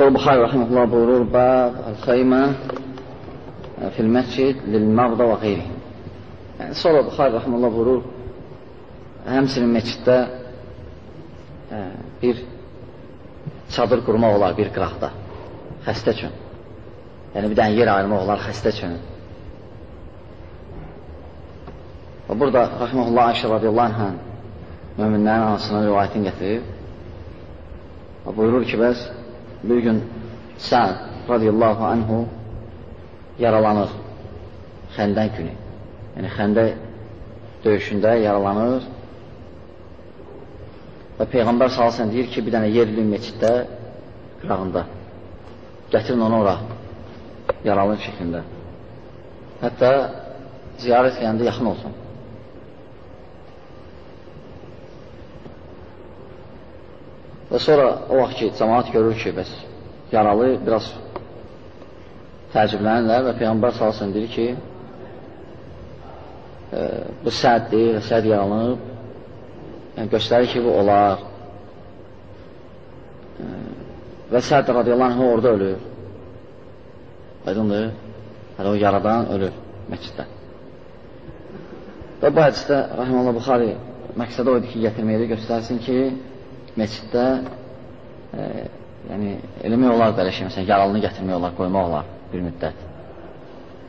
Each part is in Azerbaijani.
Sonra Buxari Rahimullah buyurur, Bəb əl-xeymə fil məscid lil-məğdə və qeyri. Yəni, sonra Buxari Rahimullah buyurur, həmsinin meçiddə ə, bir çadır qurmaq olar bir qıraqda, xəstə üçün. Yəni, bir dənə yer ayırmaq olar xəstə üçün. Və burada Rahimullah Ayşə radiyallahu anh müminlərin anasının rivayətini gətirir. Və buyurur ki, bəs bir gün Səd radiyallahu anhu yaralanır xəndən günü. Yəni, xəndə döyüşündə yaralanır və Peyğəmbər salasən deyir ki, bir dənə yerli meçiddə qırağında gətirin onu ora yaralı şəklində. Hətta ziyarət edəndə yaxın olsun. Və sonra o vaxt ki, cəmaat görür ki, bəs yaralı biraz təəccüblənirlər və Peyğəmbər salsın deyir ki, e, bu səddir səd yaralanıb, yəni göstərir ki, bu olar. E, və səd radiyallahu anh orada ölür. Aydındır, hələ o yaradan ölür məsciddə. Və bu hədisdə, Rahimallah Buxari, məqsədə oydu ki, gətirməyə göstərsin ki, məsciddə e, yəni, eləmək olar belə şey, məsələn, yaralını gətirmək olar, qoymaq olar bir müddət.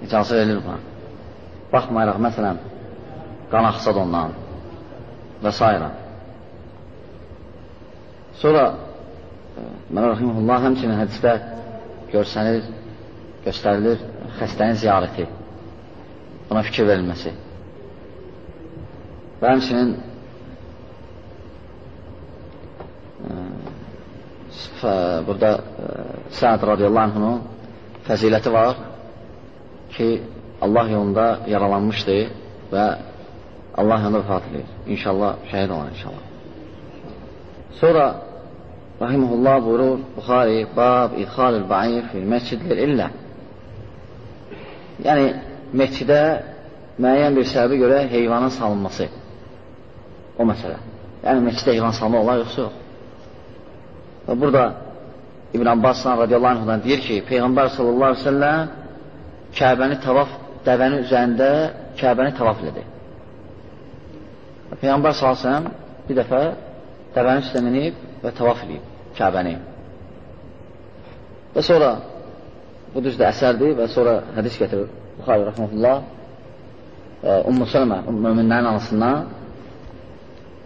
İcazə verilir buna. Baxmayaraq, məsələn, qan axsad ondan və s. Sonra e, Mənə Rəhimullah həmçinin hədisdə görsənir, göstərilir xəstənin ziyarəti, buna fikir verilməsi. Və həmçinin burada Səad radiyallahu anhunun fəziləti var ki, Allah yolunda yaralanmışdı və Allah yolunda vəfat edir. İnşallah şəhid olan inşallah. Sonra Rahimullah buyurur Buxari bab idxalül ba'ir fil məscidlir illə yəni məscidə müəyyən bir səbəbə görə heyvanın salınması o məsələ. Yəni məscidə heyvan salma olar yoxsa yox. Və burada İbn Abbasdan radiyallahu anhudan deyir ki, Peyğəmbər sallallahu aleyhi ve selləm Kəbəni tavaf, dəvənin üzərində Kəbəni tavaf elədi. Peyğəmbər sallallahu aleyhi ve selləm bir dəfə dəvənin üstə minib və tavaf edib Kəbəni. Və sonra bu düzdür əsərdir və sonra hədis gətirir Buxarı rəhmətullah Ummu Sələmə, müminlərin anasından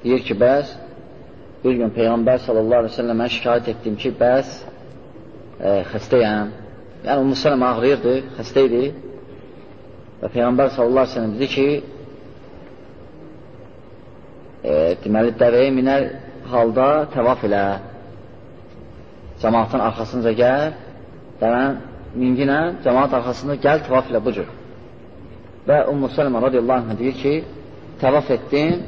deyir ki, bəs bir gün Peyğəmbər sallallahu aleyhi ve səlləmə şikayət etdim ki, bəs e, xəstəyəm. Yəni, Ummu Sələmə ağrıyırdı, xəstə idi. Və Peyğəmbər sallallahu aleyhi ve səlləm dedi ki, e, deməli, dəvəyə minər halda təvaf elə. Cəmaatın arxasınca gəl, dəvən minginə, cəmaat arxasında gəl, təvaf elə bu cür. Və Ummu Sələmə radiyallahu anh deyir ki, təvaf etdim,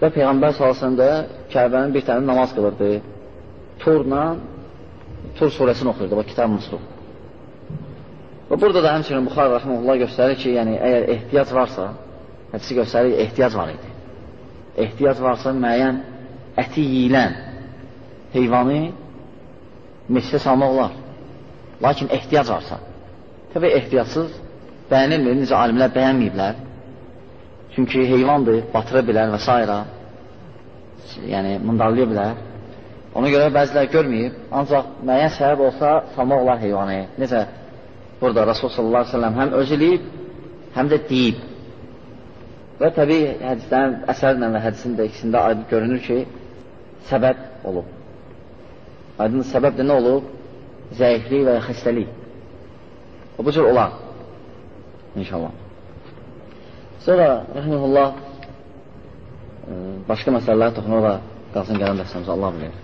Və Peyğəmbər salsında Kəbənin bir tane namaz qılırdı. Turla, Tur surəsini oxuyurdu, bu kitab musluq. Və burada da həmçinin Buxar Rəhməlullah göstərir ki, yəni əgər ehtiyac varsa, hədisi göstərir ki, ehtiyac var idi. Ehtiyac varsa müəyyən əti yiyilən heyvanı mescidə salmaq olar. Lakin ehtiyac varsa, təbii ehtiyatsız bəyənilmir, necə alimlər bəyənməyiblər. Çünki heyvandır, batıra bilər və s. Yəni, mındallaya bilər. Ona görə bəzilər görməyib, ancaq müəyyən səbəb olsa salmaq olar heyvanı. Necə burada Rasul sallallahu aleyhi ve sellem həm öz eləyib, həm də deyib. Və təbii hədislərin əsərlə və hədisin də ikisində aydın görünür ki, səbəb olub. Aydın səbəb də nə olub? Zəiflik və ya xəstəlik. O, bu cür olar. İnşallah. Sonra, rəhməlullah, başqa məsələlərə toxunur da qalsın gələn dəstəmizə Allah bilir.